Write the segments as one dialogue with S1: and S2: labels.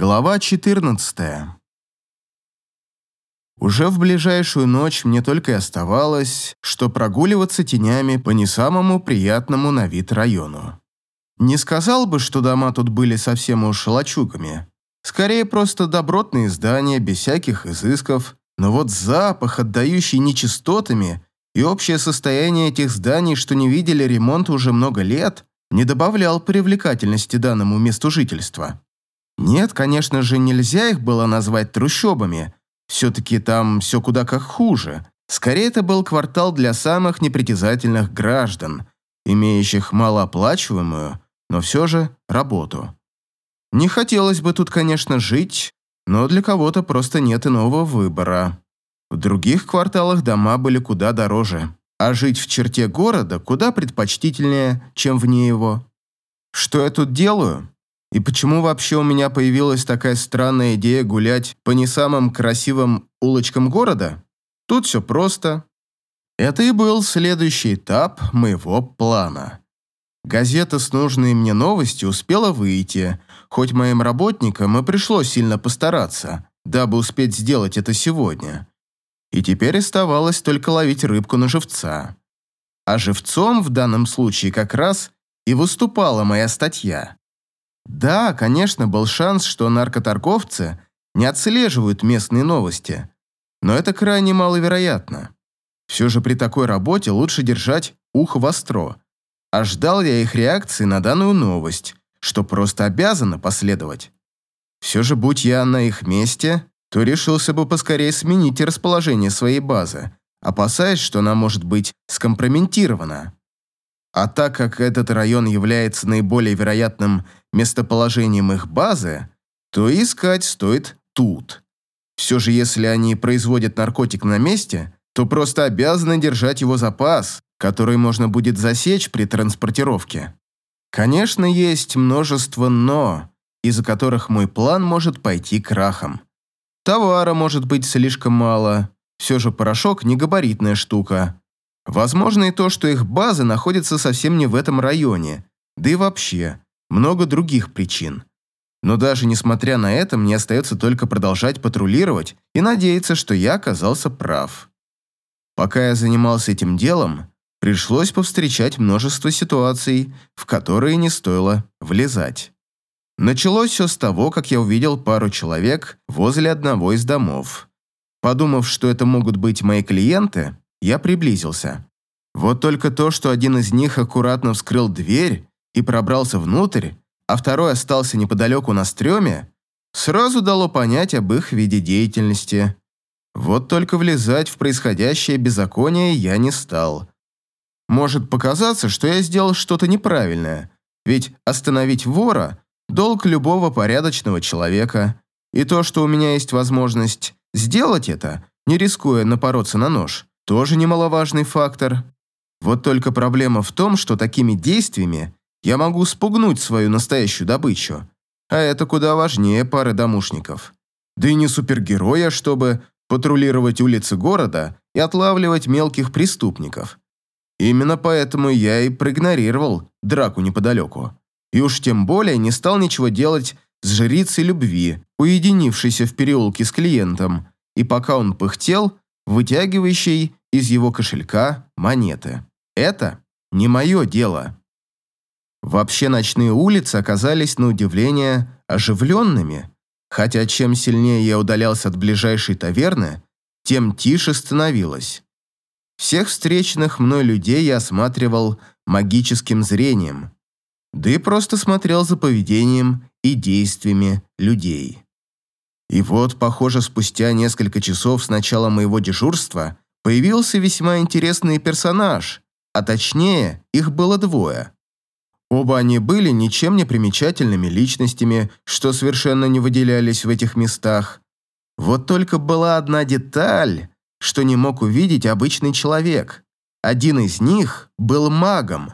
S1: Глава 14. Уже в ближайшую ночь мне только и оставалось, что прогуливаться тенями по не самому приятному на вид району. Не сказал бы, что дома тут были совсем уж лачугами. Скорее, просто добротные здания, без всяких изысков. Но вот запах, отдающий нечистотами, и общее состояние этих зданий, что не видели ремонта уже много лет, не добавлял привлекательности данному месту жительства. Нет, конечно же, нельзя их было назвать трущобами. Все-таки там все куда как хуже. Скорее, это был квартал для самых непритязательных граждан, имеющих малооплачиваемую, но все же работу. Не хотелось бы тут, конечно, жить, но для кого-то просто нет иного выбора. В других кварталах дома были куда дороже, а жить в черте города куда предпочтительнее, чем вне его. Что я тут делаю? И почему вообще у меня появилась такая странная идея гулять по не самым красивым улочкам города? Тут все просто. Это и был следующий этап моего плана. Газета с нужной мне новостью успела выйти, хоть моим работникам и пришлось сильно постараться, дабы успеть сделать это сегодня. И теперь оставалось только ловить рыбку на живца. А живцом в данном случае как раз и выступала моя статья. Да, конечно, был шанс, что наркоторговцы не отслеживают местные новости, но это крайне маловероятно. Все же при такой работе лучше держать ухо востро. А ждал я их реакции на данную новость, что просто обязано последовать. Все же, будь я на их месте, то решился бы поскорее сменить расположение своей базы, опасаясь, что она может быть скомпрометирована. А так как этот район является наиболее вероятным местоположением их базы, то искать стоит тут. Все же если они производят наркотик на месте, то просто обязаны держать его запас, который можно будет засечь при транспортировке. Конечно, есть множество «но», из-за которых мой план может пойти крахом. Товара может быть слишком мало, все же порошок – не габаритная штука. Возможно и то, что их база находится совсем не в этом районе, да и вообще, много других причин. Но даже несмотря на это, мне остается только продолжать патрулировать и надеяться, что я оказался прав. Пока я занимался этим делом, пришлось повстречать множество ситуаций, в которые не стоило влезать. Началось все с того, как я увидел пару человек возле одного из домов. Подумав, что это могут быть мои клиенты, я приблизился. Вот только то, что один из них аккуратно вскрыл дверь и пробрался внутрь, а второй остался неподалеку на стреме, сразу дало понять об их виде деятельности. Вот только влезать в происходящее беззаконие я не стал. Может показаться, что я сделал что-то неправильное, ведь остановить вора – долг любого порядочного человека, и то, что у меня есть возможность сделать это, не рискуя напороться на нож, тоже немаловажный фактор. Вот только проблема в том, что такими действиями я могу спугнуть свою настоящую добычу, а это куда важнее пары домушников. Да и не супергероя, чтобы патрулировать улицы города и отлавливать мелких преступников. Именно поэтому я и проигнорировал драку неподалеку. И уж тем более не стал ничего делать с жрицей любви, уединившейся в переулке с клиентом, и пока он пыхтел, вытягивающей из его кошелька монеты. Это не мое дело. Вообще ночные улицы оказались на удивление оживленными, хотя чем сильнее я удалялся от ближайшей таверны, тем тише становилось. Всех встреченных мной людей я осматривал магическим зрением, да и просто смотрел за поведением и действиями людей. И вот, похоже, спустя несколько часов с начала моего дежурства появился весьма интересный персонаж, а точнее, их было двое. Оба они были ничем не примечательными личностями, что совершенно не выделялись в этих местах. Вот только была одна деталь, что не мог увидеть обычный человек. Один из них был магом.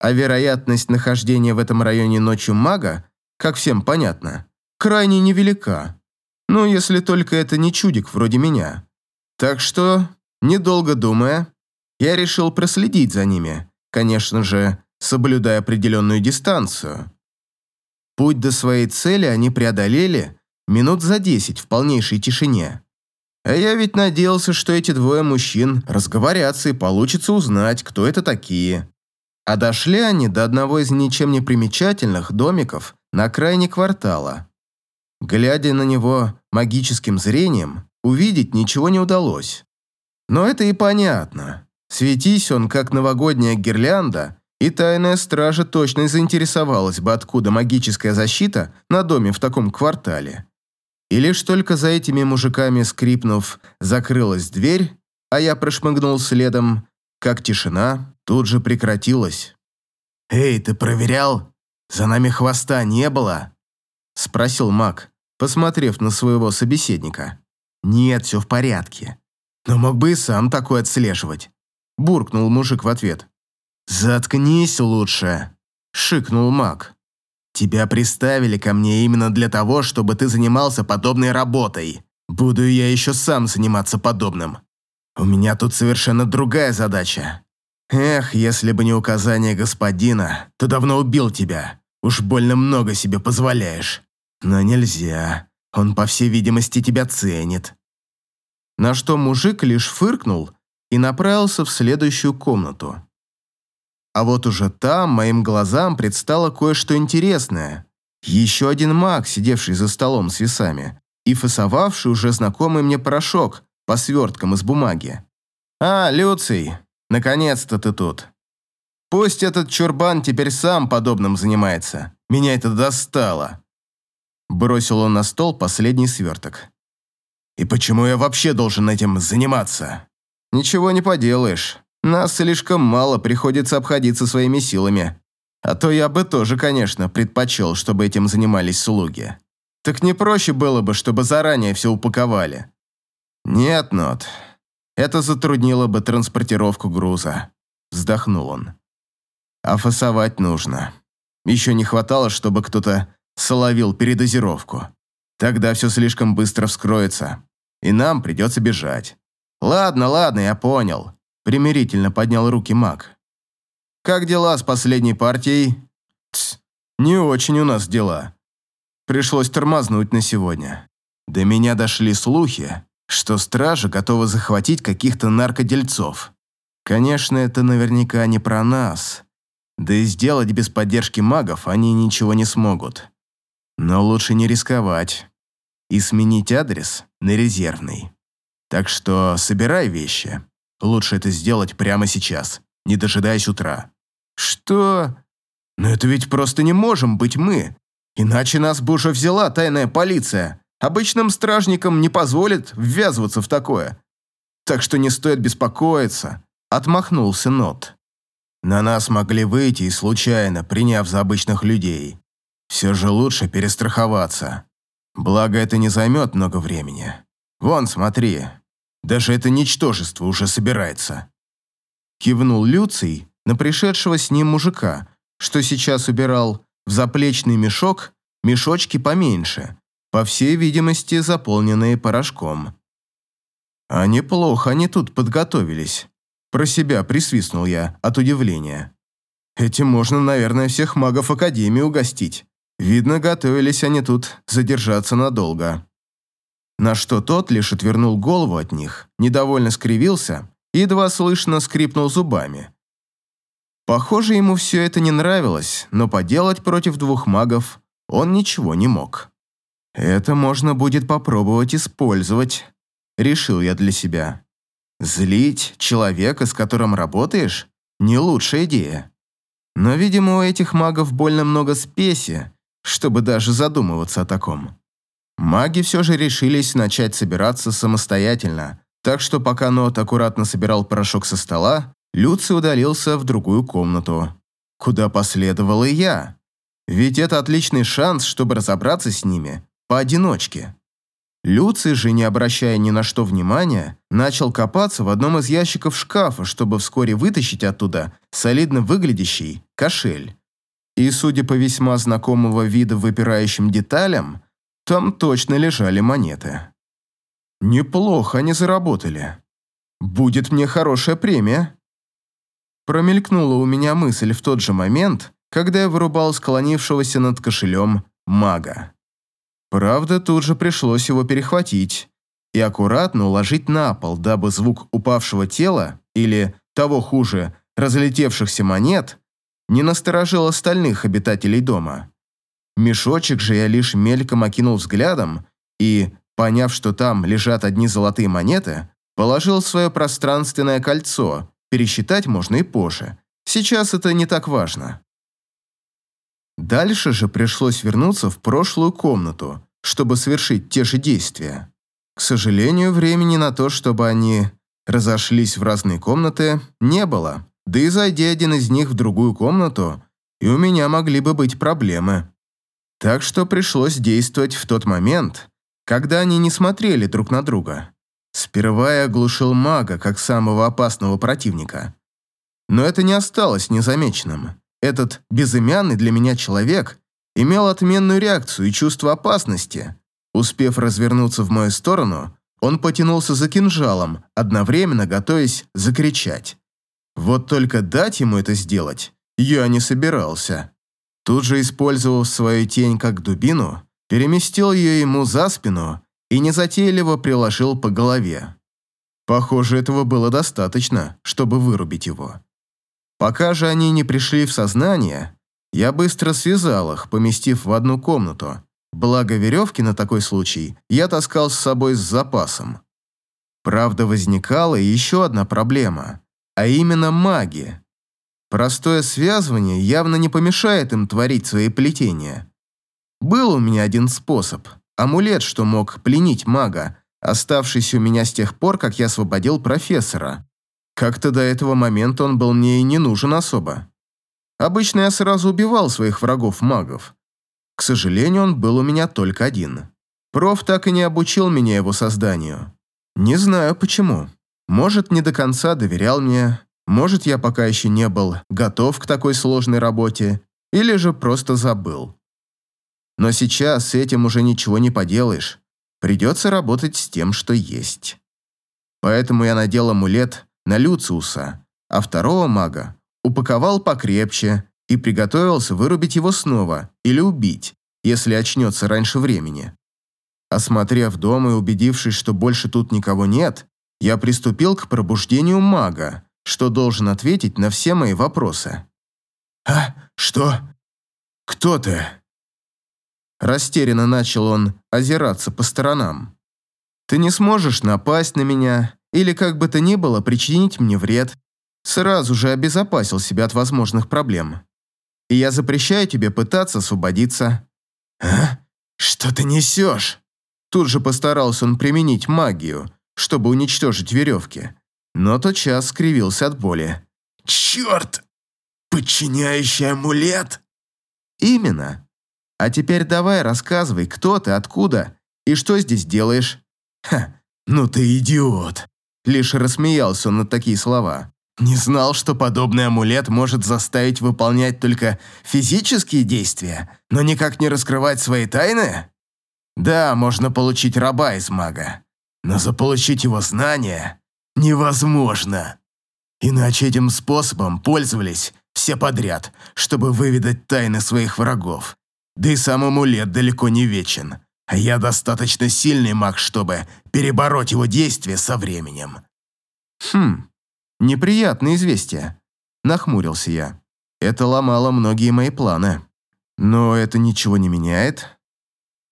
S1: А вероятность нахождения в этом районе ночью мага, как всем понятно, крайне невелика. Ну, если только это не чудик вроде меня. Так что, недолго думая, я решил проследить за ними, конечно же, соблюдая определенную дистанцию. Путь до своей цели они преодолели минут за десять в полнейшей тишине. А я ведь надеялся, что эти двое мужчин разговорятся и получится узнать, кто это такие. А дошли они до одного из ничем не примечательных домиков на окраине квартала. Глядя на него магическим зрением, увидеть ничего не удалось. Но это и понятно. Светись он, как новогодняя гирлянда, и тайная стража точно заинтересовалась бы, откуда магическая защита на доме в таком квартале. И лишь только за этими мужиками скрипнув, закрылась дверь, а я прошмыгнул следом, как тишина тут же прекратилась. «Эй, ты проверял? За нами хвоста не было?» Спросил маг, посмотрев на своего собеседника. «Нет, все в порядке. Но мог бы и сам такой отслеживать», буркнул мужик в ответ. «Заткнись лучше», шикнул маг. «Тебя приставили ко мне именно для того, чтобы ты занимался подобной работой. Буду я еще сам заниматься подобным. У меня тут совершенно другая задача. Эх, если бы не указание господина, то давно убил тебя. Уж больно много себе позволяешь. Но нельзя. Он, по всей видимости, тебя ценит. На что мужик лишь фыркнул и направился в следующую комнату. А вот уже там моим глазам предстало кое-что интересное. Еще один маг, сидевший за столом с весами, и фасовавший уже знакомый мне порошок по сверткам из бумаги. «А, Люций, наконец-то ты тут. Пусть этот чурбан теперь сам подобным занимается. Меня это достало». Бросил он на стол последний сверток. «И почему я вообще должен этим заниматься?» «Ничего не поделаешь. Нас слишком мало, приходится обходиться своими силами. А то я бы тоже, конечно, предпочел, чтобы этим занимались слуги. Так не проще было бы, чтобы заранее все упаковали?» «Нет, Нот. Это затруднило бы транспортировку груза», – вздохнул он. «А фасовать нужно. Еще не хватало, чтобы кто-то соловил передозировку. Тогда все слишком быстро вскроется, и нам придется бежать. Ладно, ладно, я понял. Примирительно поднял руки маг. Как дела с последней партией? Тс, не очень у нас дела. Пришлось тормознуть на сегодня. До меня дошли слухи, что стража готова захватить каких-то наркодельцов. Конечно, это наверняка не про нас. Да и сделать без поддержки магов они ничего не смогут. Но лучше не рисковать и сменить адрес на резервный. Так что собирай вещи. Лучше это сделать прямо сейчас, не дожидаясь утра. Что? Но это ведь просто не можем быть мы. Иначе нас бы уже взяла тайная полиция. Обычным стражникам не позволит ввязываться в такое. Так что не стоит беспокоиться. Отмахнулся Нот. На нас могли выйти и случайно, приняв за обычных людей. Все же лучше перестраховаться. Благо, это не займет много времени. Вон, смотри, даже это ничтожество уже собирается. Кивнул Люций на пришедшего с ним мужика, что сейчас убирал в заплечный мешок мешочки поменьше, по всей видимости, заполненные порошком. А неплохо они тут подготовились. Про себя присвистнул я от удивления. Этим можно, наверное, всех магов Академии угостить. Видно, готовились они тут задержаться надолго. На что тот лишь отвернул голову от них, недовольно скривился и едва слышно скрипнул зубами. Похоже, ему все это не нравилось, но поделать против двух магов он ничего не мог. «Это можно будет попробовать использовать», — решил я для себя. «Злить человека, с которым работаешь, не лучшая идея. Но, видимо, у этих магов больно много спеси, чтобы даже задумываться о таком. Маги все же решились начать собираться самостоятельно, так что пока Нот аккуратно собирал порошок со стола, Люци удалился в другую комнату, куда последовал и я. Ведь это отличный шанс, чтобы разобраться с ними поодиночке. Люци же, не обращая ни на что внимания, начал копаться в одном из ящиков шкафа, чтобы вскоре вытащить оттуда солидно выглядящий кошель. И, судя по весьма знакомого вида выпирающим деталям, там точно лежали монеты. Неплохо они заработали. Будет мне хорошая премия. Промелькнула у меня мысль в тот же момент, когда я вырубал склонившегося над кошелем мага. Правда, тут же пришлось его перехватить и аккуратно уложить на пол, дабы звук упавшего тела или, того хуже, разлетевшихся монет не насторожил остальных обитателей дома. Мешочек же я лишь мельком окинул взглядом и, поняв, что там лежат одни золотые монеты, положил свое пространственное кольцо, пересчитать можно и позже. Сейчас это не так важно. Дальше же пришлось вернуться в прошлую комнату, чтобы совершить те же действия. К сожалению, времени на то, чтобы они разошлись в разные комнаты, не было. Да и зайди один из них в другую комнату, и у меня могли бы быть проблемы. Так что пришлось действовать в тот момент, когда они не смотрели друг на друга. Сперва я оглушил мага как самого опасного противника. Но это не осталось незамеченным. Этот безымянный для меня человек имел отменную реакцию и чувство опасности. Успев развернуться в мою сторону, он потянулся за кинжалом, одновременно готовясь закричать. Вот только дать ему это сделать я не собирался. Тут же, использовав свою тень как дубину, переместил ее ему за спину и незатейливо приложил по голове. Похоже, этого было достаточно, чтобы вырубить его. Пока же они не пришли в сознание, я быстро связал их, поместив в одну комнату. Благо веревки на такой случай я таскал с собой с запасом. Правда, возникала еще одна проблема, а именно маги. Простое связывание явно не помешает им творить свои плетения. Был у меня один способ – амулет, что мог пленить мага, оставшийся у меня с тех пор, как я освободил профессора. Как-то до этого момента он был мне и не нужен особо. Обычно я сразу убивал своих врагов-магов. К сожалению, он был у меня только один. Проф так и не обучил меня его созданию. Не знаю почему. Может, не до конца доверял мне, может, я пока еще не был готов к такой сложной работе, или же просто забыл. Но сейчас с этим уже ничего не поделаешь. Придется работать с тем, что есть. Поэтому я надел амулет на Люциуса, а второго мага упаковал покрепче и приготовился вырубить его снова или убить, если очнется раньше времени. Осмотрев дом и убедившись, что больше тут никого нет, я приступил к пробуждению мага, что должен ответить на все мои вопросы. «А, что? Кто ты?» Растерянно начал он озираться по сторонам. «Ты не сможешь напасть на меня или как бы то ни было причинить мне вред. Сразу же обезопасил себя от возможных проблем. И я запрещаю тебе пытаться освободиться». «А? Что ты несешь?» Тут же постарался он применить магию, чтобы уничтожить веревки но тотчас скривился от боли. «Черт! Подчиняющий амулет?» «Именно. А теперь давай рассказывай, кто ты, откуда и что здесь делаешь?» «Ха, ну ты идиот!» Лишь рассмеялся он на такие слова. «Не знал, что подобный амулет может заставить выполнять только физические действия, но никак не раскрывать свои тайны?» «Да, можно получить раба из мага, но заполучить его знания невозможно. Иначе этим способом пользовались все подряд, чтобы выведать тайны своих врагов. Да и сам амулет далеко не вечен. А я достаточно сильный маг, чтобы перебороть его действия со временем. Хм, неприятное известие. Нахмурился я. Это ломало многие мои планы. Но это ничего не меняет.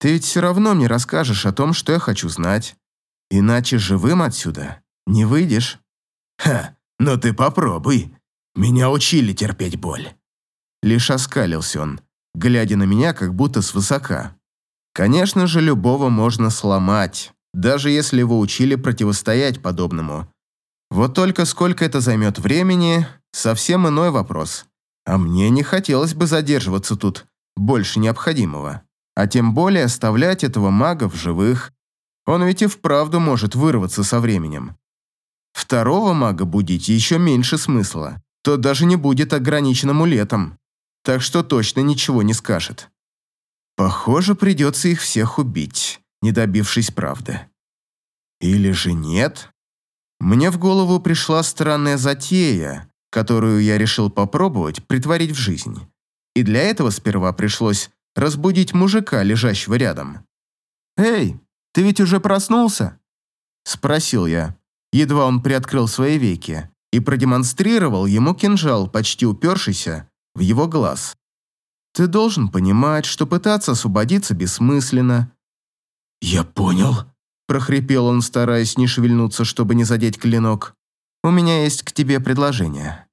S1: Ты ведь все равно мне расскажешь о том, что я хочу знать. Иначе живым отсюда не выйдешь. Ха, ну ты попробуй. Меня учили терпеть боль. Лишь оскалился он, глядя на меня как будто свысока. Конечно же, любого можно сломать, даже если его учили противостоять подобному. Вот только сколько это займет времени, совсем иной вопрос. А мне не хотелось бы задерживаться тут больше необходимого. А тем более оставлять этого мага в живых. Он ведь и вправду может вырваться со временем. Второго мага будить еще меньше смысла. Тот даже не будет ограничен амулетом. Так что точно ничего не скажет. Похоже, придется их всех убить, не добившись правды. Или же нет? Мне в голову пришла странная затея, которую я решил попробовать притворить в жизнь. и для этого сперва пришлось разбудить мужика, лежащего рядом. «Эй, ты ведь уже проснулся?» – спросил я. Едва он приоткрыл свои веки и продемонстрировал ему кинжал, почти упершийся в его глаз. «Ты должен понимать, что пытаться освободиться бессмысленно».
S2: «Я понял», – прохрипел он, стараясь не шевельнуться, чтобы не задеть клинок.
S1: «У меня есть к тебе предложение.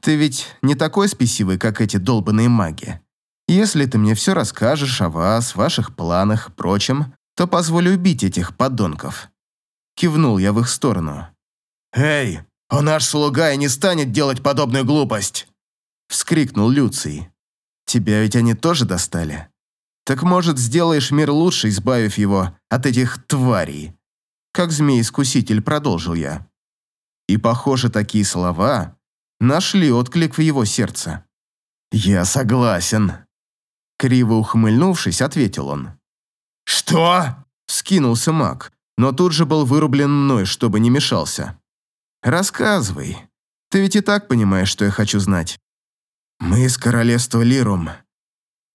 S1: Ты ведь не такой спесивый, как эти долбанные маги. Если ты мне все расскажешь о вас, ваших планах, прочем, то позволю убить этих подонков». Кивнул я в их сторону.
S2: «Эй, он наш слуга и не станет делать подобную глупость!»
S1: Вскрикнул Люций. «Тебя ведь они тоже достали? Так, может, сделаешь мир лучше, избавив его от этих тварей?» Как змей-искуситель продолжил я. И, похоже, такие слова нашли отклик в его сердце. «Я согласен», — криво ухмыльнувшись, ответил он.
S2: «Что?»
S1: — скинулся маг, но тут же был вырублен мной, чтобы не мешался. «Рассказывай. Ты ведь и так понимаешь, что я хочу знать». «Мы из королевства Лирум.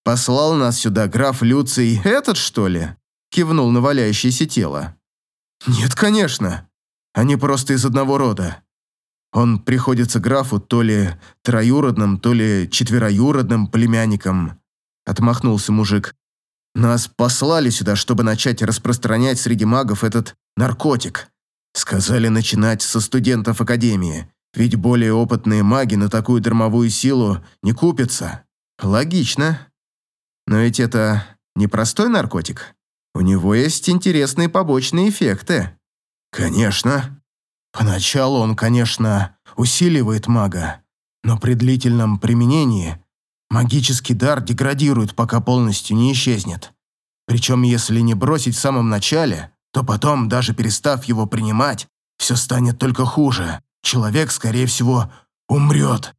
S1: Послал нас сюда граф Люций, этот, что ли?» Кивнул на валяющееся тело. «Нет, конечно. Они просто из одного рода. Он приходится графу то ли троюродным, то ли четвероюродным племянником», отмахнулся мужик. «Нас послали сюда, чтобы начать распространять среди магов этот наркотик. Сказали начинать со студентов академии, ведь более опытные маги на такую дармовую силу не купятся. Логично. Но ведь это не простой наркотик. У него есть интересные побочные эффекты. Конечно. Поначалу он, конечно, усиливает мага, но при длительном применении магический дар деградирует, пока полностью не исчезнет. Причем, если не бросить в самом начале, то потом, даже перестав его принимать, все станет только хуже. Человек, скорее всего, умрет.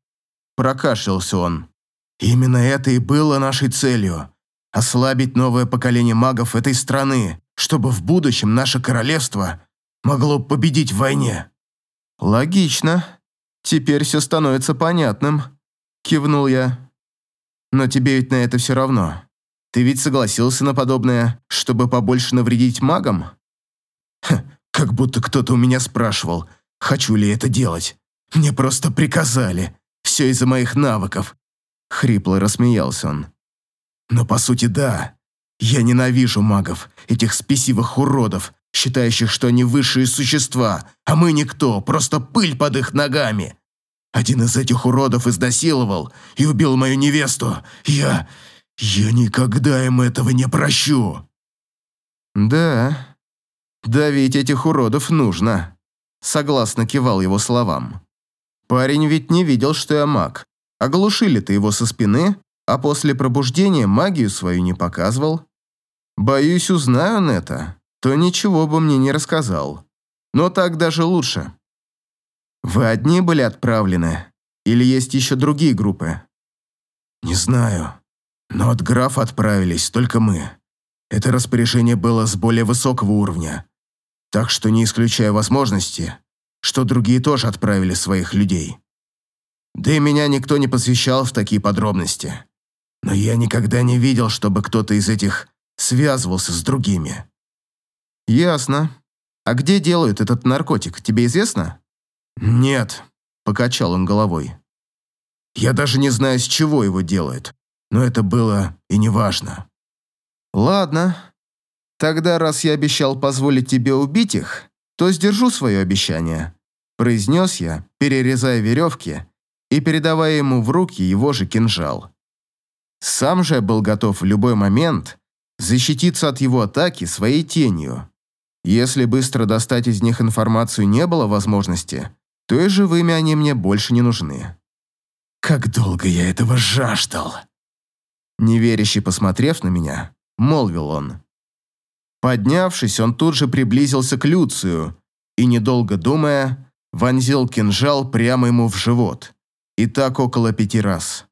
S1: Прокашлялся он. Именно это и было нашей целью. Ослабить новое поколение магов этой страны, чтобы в будущем наше королевство могло победить в войне. Логично. Теперь все становится понятным. Кивнул я. Но тебе ведь на это все равно. Ты ведь согласился на подобное, чтобы побольше навредить магам? Ха, как будто кто-то у меня спрашивал, хочу ли это делать. Мне просто приказали. Все из-за моих навыков. Хрипло рассмеялся он. Но по сути да. Я ненавижу магов, этих спесивых уродов, считающих, что они высшие существа, а мы никто, просто пыль под их ногами. Один из этих уродов изнасиловал и убил мою невесту. Я... я никогда им этого не прощу. Да, «Давить этих уродов нужно», — согласно кивал его словам. «Парень ведь не видел, что я маг. Оглушили-то его со спины, а после пробуждения магию свою не показывал. Боюсь, узнаю он это, то ничего бы мне не рассказал. Но так даже лучше. Вы одни были отправлены? Или есть еще другие группы?» «Не знаю, но от графа отправились только мы. Это распоряжение было с более высокого уровня. Так что не исключаю возможности, что другие тоже отправили своих людей. Да и меня никто не посвящал в такие подробности. Но я никогда не видел, чтобы кто-то из этих связывался с другими. Ясно. А где делают этот наркотик, тебе известно? Нет, покачал он головой. Я даже не знаю, с чего его делают, но это было и не важно. Ладно, «Тогда, раз я обещал позволить тебе убить их, то сдержу свое обещание», произнес я, перерезая веревки и передавая ему в руки его же кинжал. Сам же я был готов в любой момент защититься от его атаки своей тенью. Если быстро достать из них информацию не было возможности, то и живыми они мне больше не нужны. «Как долго я этого жаждал!» Неверяще посмотрев на меня, молвил он. Поднявшись, он тут же приблизился к Люцию и, недолго думая, вонзил кинжал прямо ему в живот. И так около пяти раз.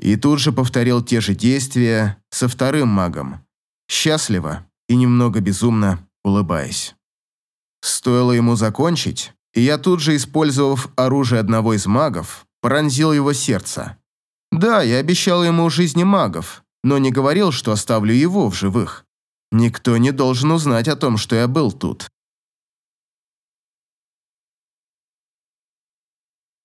S1: И тут же повторил те же действия со вторым магом, счастливо и немного безумно улыбаясь. Стоило ему закончить, и я тут же, использовав оружие одного из магов, пронзил его сердце. Да, я обещал ему жизни магов, но не говорил, что оставлю его в живых. Никто не должен узнать о том, что я был тут.